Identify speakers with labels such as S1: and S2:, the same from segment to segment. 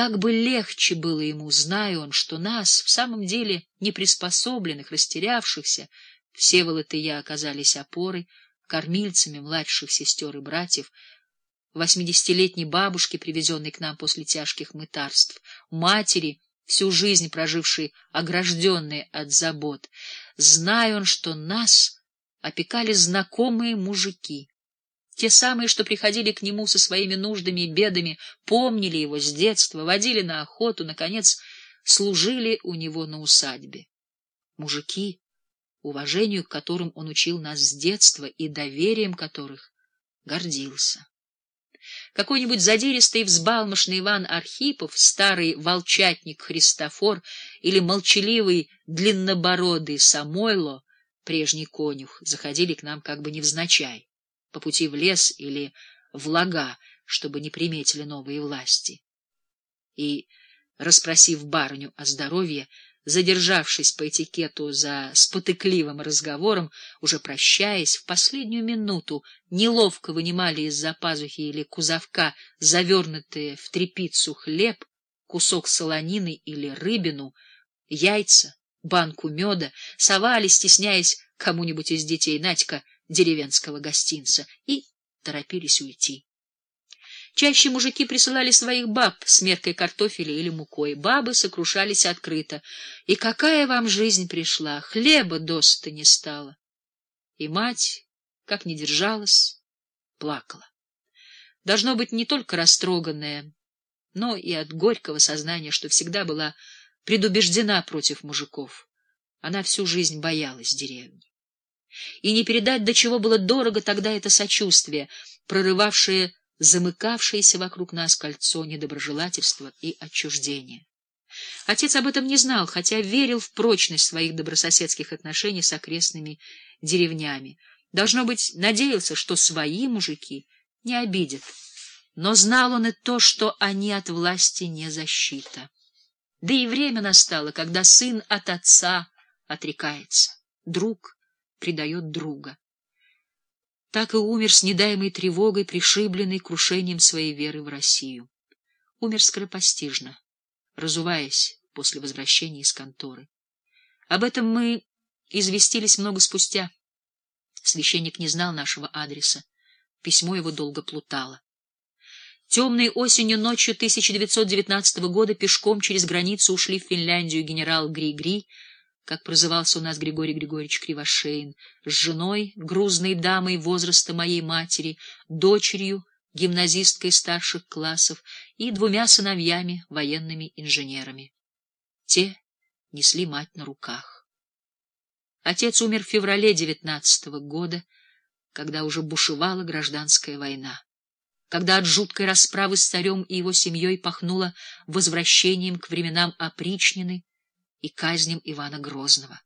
S1: как бы легче было ему, зная он, что нас, в самом деле неприспособленных, растерявшихся, Всеволод и я оказались опорой, кормильцами младших сестер и братьев, восьмидесятилетней бабушки, привезенной к нам после тяжких мытарств, матери, всю жизнь прожившей огражденной от забот, зная он, что нас опекали знакомые мужики, те самые, что приходили к нему со своими нуждами и бедами, помнили его с детства, водили на охоту, наконец, служили у него на усадьбе. Мужики, уважению к которым он учил нас с детства и доверием которых гордился. Какой-нибудь задиристый взбалмошный Иван Архипов, старый волчатник Христофор или молчаливый длиннобородый Самойло, прежний конюх, заходили к нам как бы невзначай по пути в лес или в лага, чтобы не приметили новые власти. И, расспросив барыню о здоровье, задержавшись по этикету за спотыкливым разговором, уже прощаясь, в последнюю минуту неловко вынимали из-за пазухи или кузовка завернутые в тряпицу хлеб, кусок солонины или рыбину, яйца, банку меда, совали, стесняясь кому-нибудь из детей, Надька, деревенского гостинца и торопились уйти. Чаще мужики присылали своих баб с меркой картофеля или мукой. Бабы сокрушались открыто. И какая вам жизнь пришла? Хлеба досыта не стало. И мать, как не держалась, плакала. Должно быть, не только растроганная, но и от горького сознания, что всегда была предубеждена против мужиков. Она всю жизнь боялась деревни. И не передать, до чего было дорого тогда это сочувствие, прорывавшее замыкавшееся вокруг нас кольцо недоброжелательства и отчуждения. Отец об этом не знал, хотя верил в прочность своих добрососедских отношений с окрестными деревнями. Должно быть, надеялся, что свои мужики не обидят. Но знал он и то, что они от власти не защита. Да и время настало, когда сын от отца отрекается, друг предает друга. Так и умер с недаемой тревогой, пришибленный крушением своей веры в Россию. Умер скоропостижно, разуваясь после возвращения из конторы. Об этом мы известились много спустя. Священник не знал нашего адреса. Письмо его долго плутало. Темной осенью ночью 1919 года пешком через границу ушли в Финляндию генерал Гри-Гри, как прозывался у нас Григорий Григорьевич Кривошеин, с женой, грузной дамой возраста моей матери, дочерью, гимназисткой старших классов и двумя сыновьями, военными инженерами. Те несли мать на руках. Отец умер в феврале девятнадцатого года, когда уже бушевала гражданская война, когда от жуткой расправы с царем и его семьей пахнуло возвращением к временам опричнины, и казням Ивана Грозного.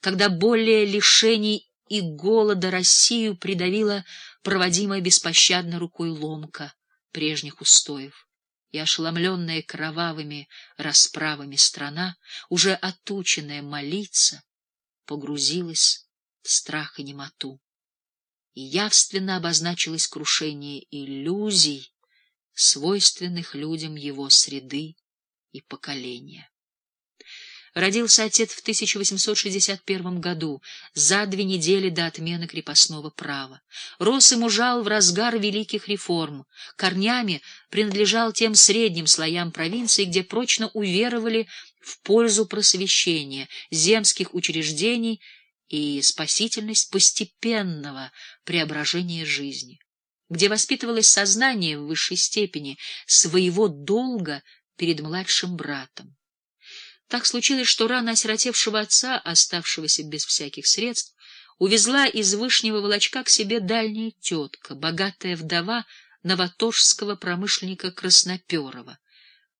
S1: Когда более лишений и голода Россию придавила проводимая беспощадно рукой ломка прежних устоев, и ошеломленная кровавыми расправами страна, уже отученная молиться, погрузилась в страх и немоту. И явственно обозначилось крушение иллюзий, свойственных людям его среды и поколения. Родился отец в 1861 году, за две недели до отмены крепостного права. Рос и мужал в разгар великих реформ. Корнями принадлежал тем средним слоям провинции, где прочно уверовали в пользу просвещения, земских учреждений и спасительность постепенного преображения жизни, где воспитывалось сознание в высшей степени своего долга перед младшим братом. Так случилось, что рано осиротевшего отца, оставшегося без всяких средств, увезла из Вышнего Волочка к себе дальняя тетка, богатая вдова новоторжского промышленника Красноперова.